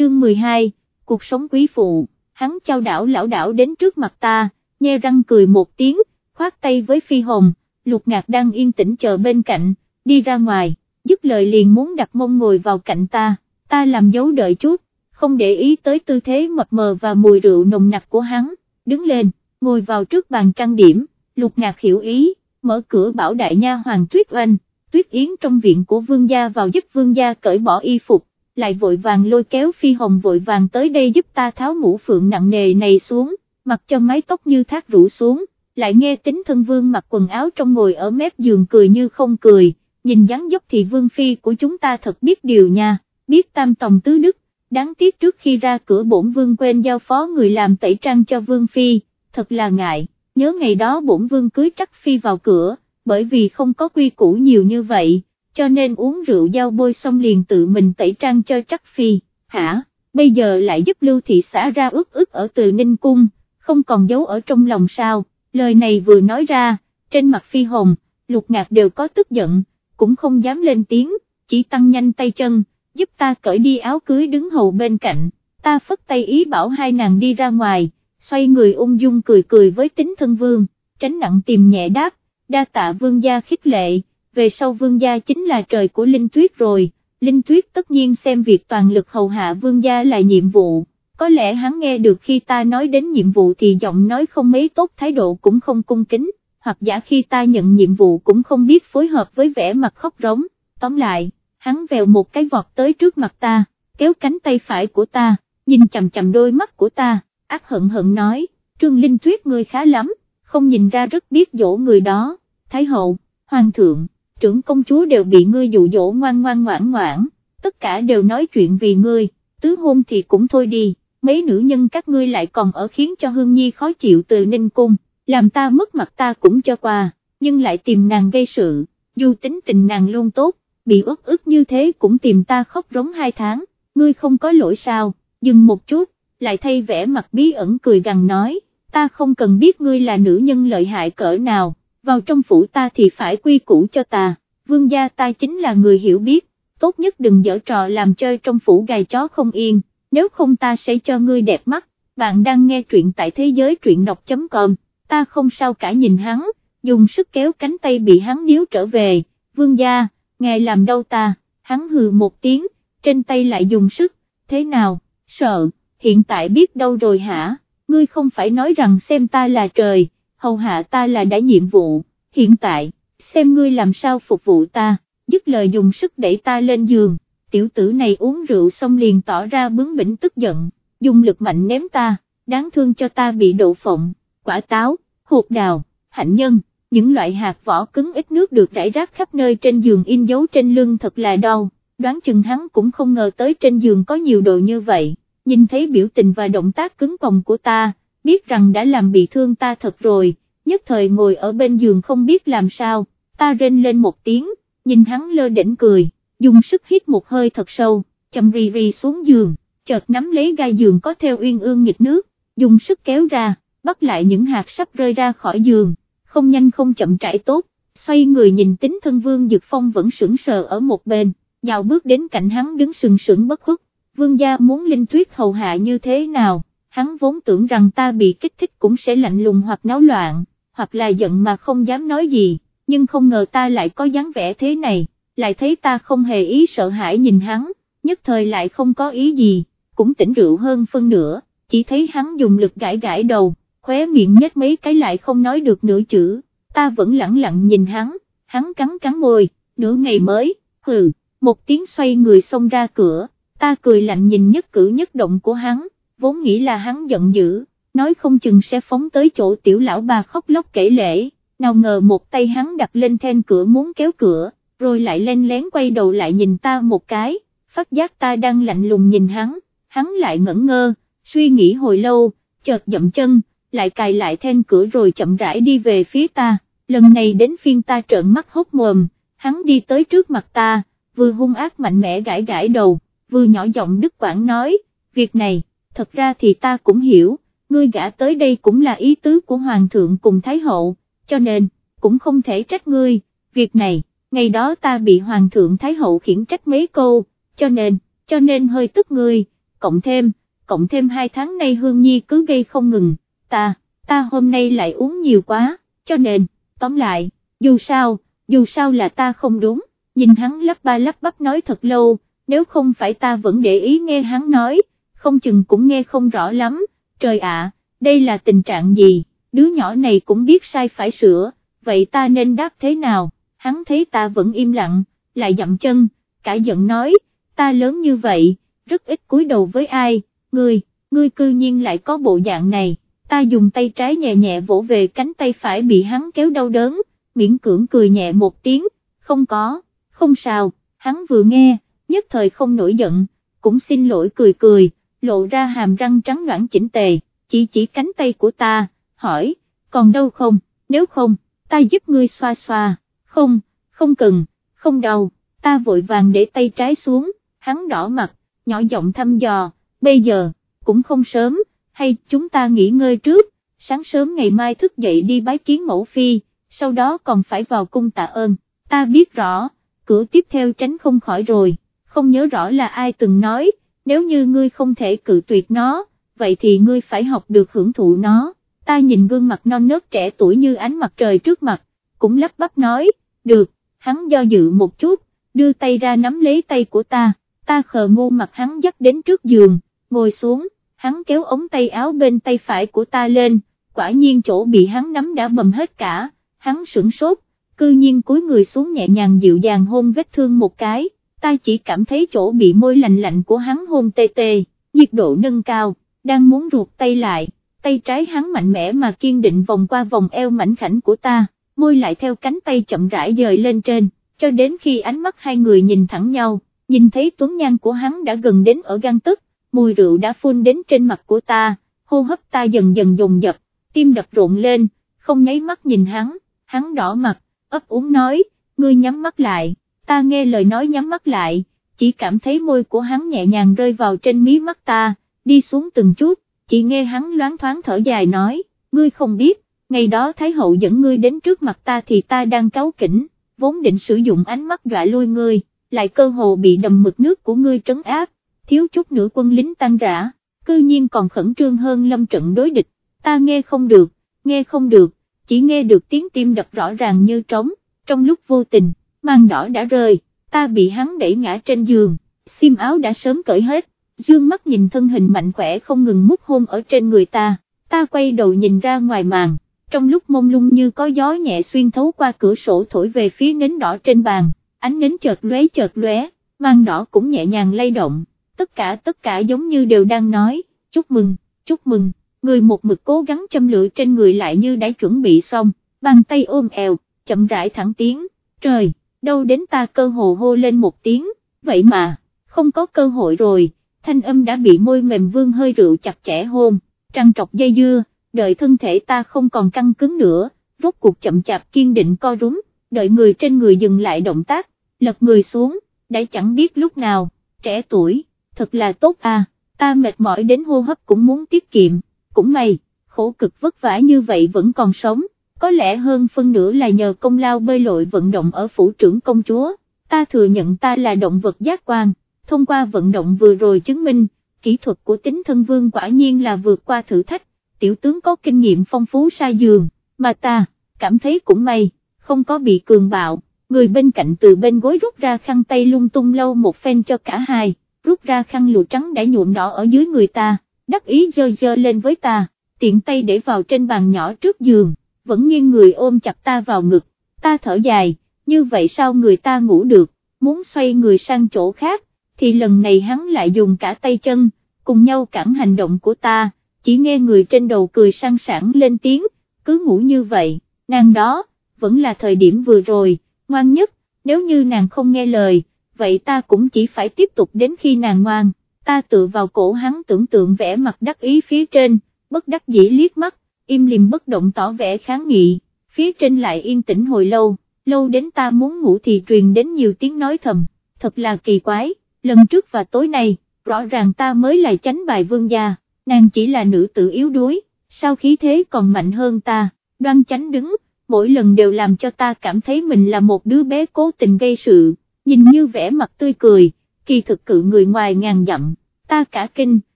chương 12, cuộc sống quý phụ, hắn trao đảo lão đảo đến trước mặt ta, nhe răng cười một tiếng, khoát tay với phi hồng, lục ngạc đang yên tĩnh chờ bên cạnh, đi ra ngoài, dứt lời liền muốn đặt mông ngồi vào cạnh ta, ta làm dấu đợi chút, không để ý tới tư thế mập mờ và mùi rượu nồng nặc của hắn, đứng lên, ngồi vào trước bàn trang điểm, lục ngạc hiểu ý, mở cửa bảo đại nha hoàng tuyết oanh, tuyết yến trong viện của vương gia vào giúp vương gia cởi bỏ y phục, lại vội vàng lôi kéo phi hồng vội vàng tới đây giúp ta tháo mũ phượng nặng nề này xuống, mặc cho mái tóc như thác rủ xuống, lại nghe tính thân vương mặc quần áo trong ngồi ở mép giường cười như không cười, nhìn dáng dốc thì vương phi của chúng ta thật biết điều nha, biết tam tòng tứ đức, đáng tiếc trước khi ra cửa bổn vương quên giao phó người làm tẩy trang cho vương phi, thật là ngại, nhớ ngày đó bổn vương cưới trắc phi vào cửa, bởi vì không có quy củ nhiều như vậy, cho nên uống rượu giao bôi xong liền tự mình tẩy trang cho trắc phi, hả, bây giờ lại giúp lưu thị xã ra ước ức ở từ Ninh Cung, không còn giấu ở trong lòng sao, lời này vừa nói ra, trên mặt phi hồng, lục ngạc đều có tức giận, cũng không dám lên tiếng, chỉ tăng nhanh tay chân, giúp ta cởi đi áo cưới đứng hầu bên cạnh, ta phất tay ý bảo hai nàng đi ra ngoài, xoay người ung dung cười cười với tính thân vương, tránh nặng tìm nhẹ đáp, đa tạ vương gia khích lệ, về sau vương gia chính là trời của Linh Tuyết rồi, Linh Tuyết tất nhiên xem việc toàn lực hầu hạ vương gia là nhiệm vụ, có lẽ hắn nghe được khi ta nói đến nhiệm vụ thì giọng nói không mấy tốt thái độ cũng không cung kính, hoặc giả khi ta nhận nhiệm vụ cũng không biết phối hợp với vẻ mặt khóc rống, tóm lại, hắn vèo một cái vọt tới trước mặt ta, kéo cánh tay phải của ta, nhìn chầm chầm đôi mắt của ta, ác hận hận nói, Trương Linh Tuyết ngươi khá lắm, không nhìn ra rất biết dỗ người đó, Thái hậu, Hoàng thượng, trưởng công chúa đều bị ngươi dụ dỗ ngoan ngoan ngoãn ngoãn, tất cả đều nói chuyện vì ngươi, tứ hôn thì cũng thôi đi, mấy nữ nhân các ngươi lại còn ở khiến cho Hương Nhi khó chịu từ Ninh Cung, làm ta mất mặt ta cũng cho qua, nhưng lại tìm nàng gây sự, dù tính tình nàng luôn tốt, bị ức ức như thế cũng tìm ta khóc rống hai tháng, ngươi không có lỗi sao, dừng một chút, lại thay vẻ mặt bí ẩn cười gằn nói, ta không cần biết ngươi là nữ nhân lợi hại cỡ nào, vào trong phủ ta thì phải quy củ cho ta, vương gia ta chính là người hiểu biết, tốt nhất đừng dở trò làm chơi trong phủ gài chó không yên, nếu không ta sẽ cho ngươi đẹp mắt, bạn đang nghe truyện tại thế giới truyện đọc.com, ta không sao cả nhìn hắn, dùng sức kéo cánh tay bị hắn níu trở về, vương gia, ngài làm đâu ta, hắn hừ một tiếng, trên tay lại dùng sức, thế nào, sợ, hiện tại biết đâu rồi hả, ngươi không phải nói rằng xem ta là trời, hầu hạ ta là đã nhiệm vụ, hiện tại, xem ngươi làm sao phục vụ ta, dứt lời dùng sức đẩy ta lên giường, tiểu tử này uống rượu xong liền tỏ ra bướng bỉnh tức giận, dùng lực mạnh ném ta, đáng thương cho ta bị đậu phộng, quả táo, hột đào, hạnh nhân, những loại hạt vỏ cứng ít nước được rải rác khắp nơi trên giường in dấu trên lưng thật là đau, đoán chừng hắn cũng không ngờ tới trên giường có nhiều đồ như vậy, nhìn thấy biểu tình và động tác cứng còng của ta, biết rằng đã làm bị thương ta thật rồi, nhất thời ngồi ở bên giường không biết làm sao, ta rên lên một tiếng, nhìn hắn lơ đỉnh cười, dùng sức hít một hơi thật sâu, chậm rì rì xuống giường, chợt nắm lấy gai giường có theo uyên ương nghịch nước, dùng sức kéo ra, bắt lại những hạt sắp rơi ra khỏi giường, không nhanh không chậm trải tốt, xoay người nhìn tính thân vương Dược Phong vẫn sững sờ ở một bên, nhào bước đến cạnh hắn đứng sừng sững bất khuất, vương gia muốn linh tuyết hầu hạ như thế nào, hắn vốn tưởng rằng ta bị kích thích cũng sẽ lạnh lùng hoặc náo loạn, hoặc là giận mà không dám nói gì, nhưng không ngờ ta lại có dáng vẻ thế này, lại thấy ta không hề ý sợ hãi nhìn hắn, nhất thời lại không có ý gì, cũng tỉnh rượu hơn phân nửa, chỉ thấy hắn dùng lực gãi gãi đầu, khóe miệng nhếch mấy cái lại không nói được nửa chữ, ta vẫn lặng lặng nhìn hắn, hắn cắn cắn môi, nửa ngày mới, hừ, một tiếng xoay người xông ra cửa, ta cười lạnh nhìn nhất cử nhất động của hắn, vốn nghĩ là hắn giận dữ, nói không chừng sẽ phóng tới chỗ tiểu lão bà khóc lóc kể lễ, nào ngờ một tay hắn đặt lên then cửa muốn kéo cửa, rồi lại len lén quay đầu lại nhìn ta một cái, phát giác ta đang lạnh lùng nhìn hắn, hắn lại ngẩn ngơ, suy nghĩ hồi lâu, chợt dậm chân, lại cài lại then cửa rồi chậm rãi đi về phía ta, lần này đến phiên ta trợn mắt hốt mồm, hắn đi tới trước mặt ta, vừa hung ác mạnh mẽ gãi gãi đầu, vừa nhỏ giọng đứt quảng nói, việc này, thật ra thì ta cũng hiểu, ngươi gã tới đây cũng là ý tứ của Hoàng thượng cùng Thái hậu, cho nên, cũng không thể trách ngươi, việc này, ngày đó ta bị Hoàng thượng Thái hậu khiển trách mấy câu, cho nên, cho nên hơi tức ngươi, cộng thêm, cộng thêm hai tháng nay Hương Nhi cứ gây không ngừng, ta, ta hôm nay lại uống nhiều quá, cho nên, tóm lại, dù sao, dù sao là ta không đúng, nhìn hắn lắp ba lắp bắp nói thật lâu, nếu không phải ta vẫn để ý nghe hắn nói, không chừng cũng nghe không rõ lắm, trời ạ, đây là tình trạng gì, đứa nhỏ này cũng biết sai phải sửa, vậy ta nên đáp thế nào, hắn thấy ta vẫn im lặng, lại dậm chân, cả giận nói, ta lớn như vậy, rất ít cúi đầu với ai, ngươi, ngươi cư nhiên lại có bộ dạng này, ta dùng tay trái nhẹ nhẹ vỗ về cánh tay phải bị hắn kéo đau đớn, miễn cưỡng cười nhẹ một tiếng, không có, không sao, hắn vừa nghe, nhất thời không nổi giận, cũng xin lỗi cười cười, lộ ra hàm răng trắng loãng chỉnh tề, chỉ chỉ cánh tay của ta, hỏi, còn đâu không, nếu không, ta giúp ngươi xoa xoa, không, không cần, không đau, ta vội vàng để tay trái xuống, hắn đỏ mặt, nhỏ giọng thăm dò, bây giờ, cũng không sớm, hay chúng ta nghỉ ngơi trước, sáng sớm ngày mai thức dậy đi bái kiến mẫu phi, sau đó còn phải vào cung tạ ơn, ta biết rõ, cửa tiếp theo tránh không khỏi rồi, không nhớ rõ là ai từng nói, nếu như ngươi không thể cự tuyệt nó, vậy thì ngươi phải học được hưởng thụ nó, ta nhìn gương mặt non nớt trẻ tuổi như ánh mặt trời trước mặt, cũng lắp bắp nói, được, hắn do dự một chút, đưa tay ra nắm lấy tay của ta, ta khờ ngu mặt hắn dắt đến trước giường, ngồi xuống, hắn kéo ống tay áo bên tay phải của ta lên, quả nhiên chỗ bị hắn nắm đã bầm hết cả, hắn sửng sốt, cư nhiên cúi người xuống nhẹ nhàng dịu dàng hôn vết thương một cái, ta chỉ cảm thấy chỗ bị môi lạnh lạnh của hắn hôn tê tê, nhiệt độ nâng cao, đang muốn ruột tay lại, tay trái hắn mạnh mẽ mà kiên định vòng qua vòng eo mảnh khảnh của ta, môi lại theo cánh tay chậm rãi dời lên trên, cho đến khi ánh mắt hai người nhìn thẳng nhau, nhìn thấy tuấn nhan của hắn đã gần đến ở gan tức, mùi rượu đã phun đến trên mặt của ta, hô hấp ta dần dần dồn dập, tim đập rộn lên, không nháy mắt nhìn hắn, hắn đỏ mặt, ấp úng nói, ngươi nhắm mắt lại, ta nghe lời nói nhắm mắt lại, chỉ cảm thấy môi của hắn nhẹ nhàng rơi vào trên mí mắt ta, đi xuống từng chút, chỉ nghe hắn loáng thoáng thở dài nói, ngươi không biết, ngày đó Thái Hậu dẫn ngươi đến trước mặt ta thì ta đang cáu kỉnh, vốn định sử dụng ánh mắt dọa lui ngươi, lại cơ hồ bị đầm mực nước của ngươi trấn áp, thiếu chút nữa quân lính tan rã, cư nhiên còn khẩn trương hơn lâm trận đối địch, ta nghe không được, nghe không được, chỉ nghe được tiếng tim đập rõ ràng như trống, trong lúc vô tình, mang đỏ đã rơi, ta bị hắn đẩy ngã trên giường, xiêm áo đã sớm cởi hết, dương mắt nhìn thân hình mạnh khỏe không ngừng mút hôn ở trên người ta, ta quay đầu nhìn ra ngoài màn, trong lúc mông lung như có gió nhẹ xuyên thấu qua cửa sổ thổi về phía nến đỏ trên bàn, ánh nến chợt lóe chợt lóe, màn đỏ cũng nhẹ nhàng lay động, tất cả tất cả giống như đều đang nói, chúc mừng, chúc mừng, người một mực cố gắng châm lửa trên người lại như đã chuẩn bị xong, bàn tay ôm eo, chậm rãi thẳng tiếng, trời, đâu đến ta cơ hồ hô lên một tiếng, vậy mà, không có cơ hội rồi, thanh âm đã bị môi mềm vương hơi rượu chặt chẽ hôn, trăng trọc dây dưa, đợi thân thể ta không còn căng cứng nữa, rốt cuộc chậm chạp kiên định co rúm, đợi người trên người dừng lại động tác, lật người xuống, đã chẳng biết lúc nào, trẻ tuổi, thật là tốt à, ta mệt mỏi đến hô hấp cũng muốn tiết kiệm, cũng may, khổ cực vất vả như vậy vẫn còn sống, có lẽ hơn phân nửa là nhờ công lao bơi lội vận động ở phủ trưởng công chúa, ta thừa nhận ta là động vật giác quan, thông qua vận động vừa rồi chứng minh, kỹ thuật của tính thân vương quả nhiên là vượt qua thử thách, tiểu tướng có kinh nghiệm phong phú xa giường, mà ta, cảm thấy cũng may, không có bị cường bạo, người bên cạnh từ bên gối rút ra khăn tay lung tung lâu một phen cho cả hai, rút ra khăn lụa trắng đã nhuộm đỏ ở dưới người ta, đắc ý dơ dơ lên với ta, tiện tay để vào trên bàn nhỏ trước giường, vẫn nghiêng người ôm chặt ta vào ngực, ta thở dài, như vậy sao người ta ngủ được, muốn xoay người sang chỗ khác, thì lần này hắn lại dùng cả tay chân, cùng nhau cản hành động của ta, chỉ nghe người trên đầu cười sang sảng lên tiếng, cứ ngủ như vậy, nàng đó, vẫn là thời điểm vừa rồi, ngoan nhất, nếu như nàng không nghe lời, vậy ta cũng chỉ phải tiếp tục đến khi nàng ngoan, ta tự vào cổ hắn tưởng tượng vẽ mặt đắc ý phía trên, bất đắc dĩ liếc mắt, im lìm bất động tỏ vẻ kháng nghị, phía trên lại yên tĩnh hồi lâu, lâu đến ta muốn ngủ thì truyền đến nhiều tiếng nói thầm, thật là kỳ quái, lần trước và tối nay, rõ ràng ta mới là tránh bài vương gia, nàng chỉ là nữ tử yếu đuối, sao khí thế còn mạnh hơn ta, đoan chánh đứng, mỗi lần đều làm cho ta cảm thấy mình là một đứa bé cố tình gây sự, nhìn như vẻ mặt tươi cười, kỳ thực cự người ngoài ngàn dặm, ta cả kinh,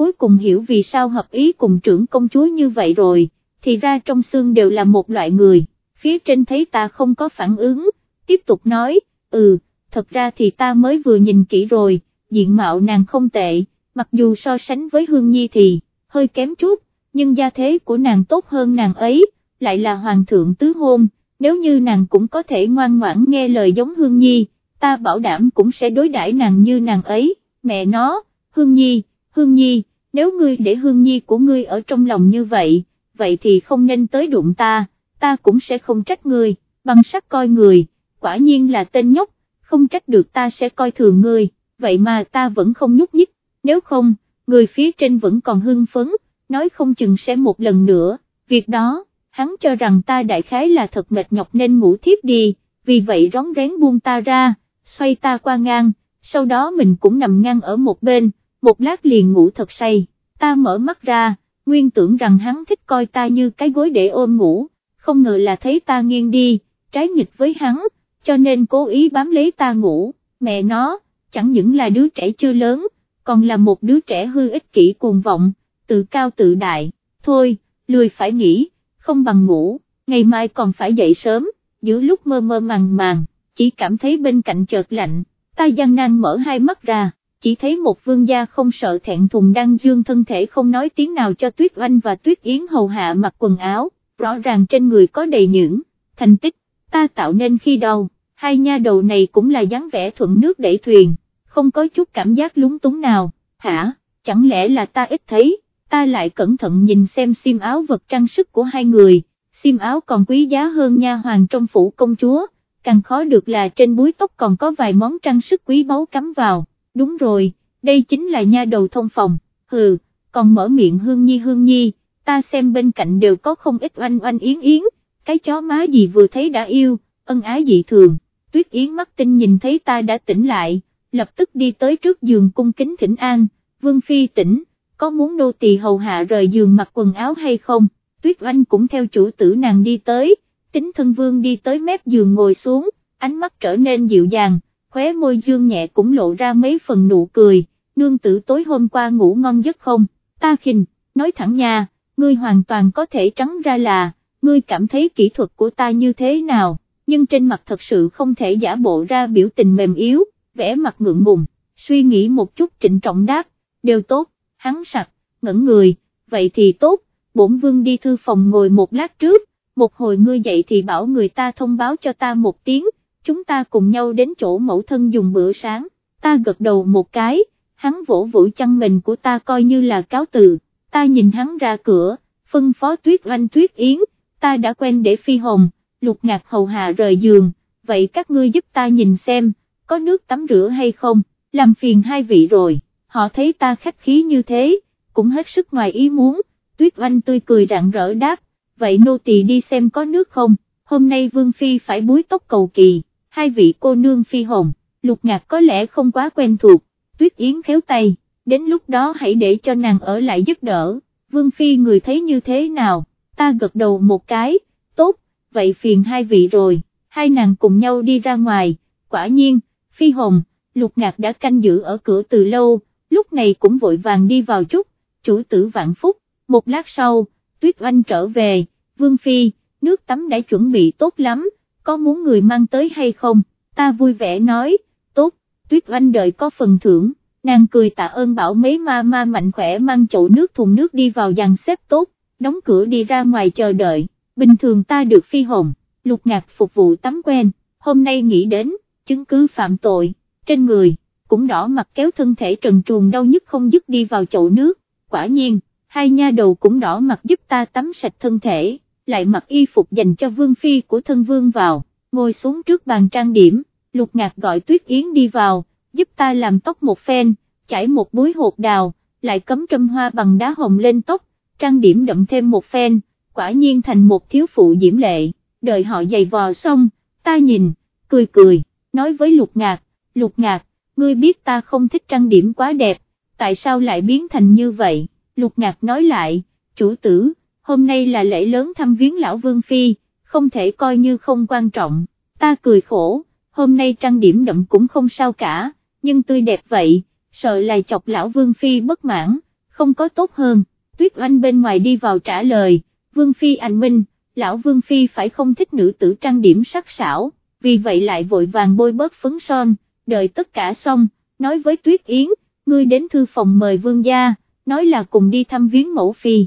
cuối cùng hiểu vì sao hợp ý cùng trưởng công chúa như vậy rồi, thì ra trong xương đều là một loại người, phía trên thấy ta không có phản ứng, tiếp tục nói, ừ, thật ra thì ta mới vừa nhìn kỹ rồi, diện mạo nàng không tệ, mặc dù so sánh với Hương Nhi thì, hơi kém chút, nhưng gia thế của nàng tốt hơn nàng ấy, lại là hoàng thượng tứ hôn, nếu như nàng cũng có thể ngoan ngoãn nghe lời giống Hương Nhi, ta bảo đảm cũng sẽ đối đãi nàng như nàng ấy, mẹ nó, Hương Nhi, Hương Nhi, nếu ngươi để Hương Nhi của ngươi ở trong lòng như vậy, vậy thì không nên tới đụng ta, ta cũng sẽ không trách ngươi, bằng sắc coi người, quả nhiên là tên nhóc, không trách được ta sẽ coi thường ngươi, vậy mà ta vẫn không nhúc nhích, nếu không, người phía trên vẫn còn hưng phấn, nói không chừng sẽ một lần nữa, việc đó, hắn cho rằng ta đại khái là thật mệt nhọc nên ngủ thiếp đi, vì vậy rón rén buông ta ra, xoay ta qua ngang, sau đó mình cũng nằm ngang ở một bên, một lát liền ngủ thật say, ta mở mắt ra, nguyên tưởng rằng hắn thích coi ta như cái gối để ôm ngủ, không ngờ là thấy ta nghiêng đi, trái nghịch với hắn, cho nên cố ý bám lấy ta ngủ, mẹ nó, chẳng những là đứa trẻ chưa lớn, còn là một đứa trẻ hư ích kỷ cuồng vọng, tự cao tự đại, thôi, lười phải nghỉ, không bằng ngủ, ngày mai còn phải dậy sớm, giữa lúc mơ mơ màng màng, chỉ cảm thấy bên cạnh chợt lạnh, ta gian nan mở hai mắt ra, chỉ thấy một vương gia không sợ thẹn thùng đang dương thân thể không nói tiếng nào cho Tuyết Oanh và Tuyết Yến hầu hạ mặc quần áo, rõ ràng trên người có đầy những thành tích, ta tạo nên khi đầu, hai nha đầu này cũng là dáng vẻ thuận nước đẩy thuyền, không có chút cảm giác lúng túng nào, hả, chẳng lẽ là ta ít thấy, ta lại cẩn thận nhìn xem xiêm áo vật trang sức của hai người, xiêm áo còn quý giá hơn nha hoàng trong phủ công chúa, càng khó được là trên búi tóc còn có vài món trang sức quý báu cắm vào, đúng rồi, đây chính là nha đầu thông phòng, hừ, còn mở miệng hương nhi hương nhi, ta xem bên cạnh đều có không ít oanh oanh yến yến, cái chó má gì vừa thấy đã yêu, ân ái dị thường, tuyết yến mắt tinh nhìn thấy ta đã tỉnh lại, lập tức đi tới trước giường cung kính thỉnh an, vương phi tỉnh, có muốn nô tỳ hầu hạ rời giường mặc quần áo hay không, tuyết oanh cũng theo chủ tử nàng đi tới, tính thân vương đi tới mép giường ngồi xuống, ánh mắt trở nên dịu dàng, khóe môi dương nhẹ cũng lộ ra mấy phần nụ cười, nương tử tối hôm qua ngủ ngon giấc không, ta khinh, nói thẳng nha, ngươi hoàn toàn có thể trắng ra là, ngươi cảm thấy kỹ thuật của ta như thế nào, nhưng trên mặt thật sự không thể giả bộ ra biểu tình mềm yếu, vẽ mặt ngượng ngùng, suy nghĩ một chút trịnh trọng đáp, đều tốt, hắn sặc, ngẩn người, vậy thì tốt, bổn vương đi thư phòng ngồi một lát trước, một hồi ngươi dậy thì bảo người ta thông báo cho ta một tiếng, chúng ta cùng nhau đến chỗ mẫu thân dùng bữa sáng, ta gật đầu một cái, hắn vỗ vỗ chăn mình của ta coi như là cáo từ, ta nhìn hắn ra cửa, phân phó tuyết oanh tuyết yến, ta đã quen để phi hồng, lục ngạc hầu hạ rời giường, vậy các ngươi giúp ta nhìn xem, có nước tắm rửa hay không, làm phiền hai vị rồi, họ thấy ta khách khí như thế, cũng hết sức ngoài ý muốn, tuyết oanh tươi cười rạng rỡ đáp, vậy nô tỳ đi xem có nước không, hôm nay Vương Phi phải búi tóc cầu kỳ, hai vị cô nương Phi Hồng, lục ngạc có lẽ không quá quen thuộc, tuyết yến khéo tay, đến lúc đó hãy để cho nàng ở lại giúp đỡ, Vương Phi người thấy như thế nào, ta gật đầu một cái, tốt, vậy phiền hai vị rồi, hai nàng cùng nhau đi ra ngoài, quả nhiên, Phi Hồng, lục ngạc đã canh giữ ở cửa từ lâu, lúc này cũng vội vàng đi vào chút, chủ tử vạn phúc, một lát sau, Tuyết Oanh trở về, Vương Phi, nước tắm đã chuẩn bị tốt lắm, có muốn người mang tới hay không, ta vui vẻ nói, tốt, Tuyết Oanh đợi có phần thưởng, nàng cười tạ ơn bảo mấy ma ma mạnh khỏe mang chậu nước thùng nước đi vào dàn xếp tốt, đóng cửa đi ra ngoài chờ đợi, bình thường ta được phi hồn, lục ngạc phục vụ tắm quen, hôm nay nghĩ đến, chứng cứ phạm tội, trên người, cũng đỏ mặt kéo thân thể trần truồng đau nhức không dứt đi vào chậu nước, quả nhiên, hai nha đầu cũng đỏ mặt giúp ta tắm sạch thân thể, lại mặc y phục dành cho vương phi của thân vương vào, ngồi xuống trước bàn trang điểm, lục ngạc gọi tuyết yến đi vào, giúp ta làm tóc một phen, chảy một búi hột đào, lại cấm trâm hoa bằng đá hồng lên tóc, trang điểm đậm thêm một phen, quả nhiên thành một thiếu phụ diễm lệ, đợi họ giày vò xong, ta nhìn, cười cười, nói với lục ngạc, lục ngạc, ngươi biết ta không thích trang điểm quá đẹp, tại sao lại biến thành như vậy? Lục Ngạc nói lại, chủ tử, hôm nay là lễ lớn thăm viếng lão Vương Phi, không thể coi như không quan trọng, ta cười khổ, hôm nay trang điểm đậm cũng không sao cả, nhưng tươi đẹp vậy, sợ lại chọc lão Vương Phi bất mãn, không có tốt hơn, Tuyết Oanh bên ngoài đi vào trả lời, Vương Phi anh minh, lão Vương Phi phải không thích nữ tử trang điểm sắc sảo, vì vậy lại vội vàng bôi bớt phấn son, đợi tất cả xong, nói với Tuyết Yến, ngươi đến thư phòng mời Vương gia, nói là cùng đi thăm viếng mẫu Phi.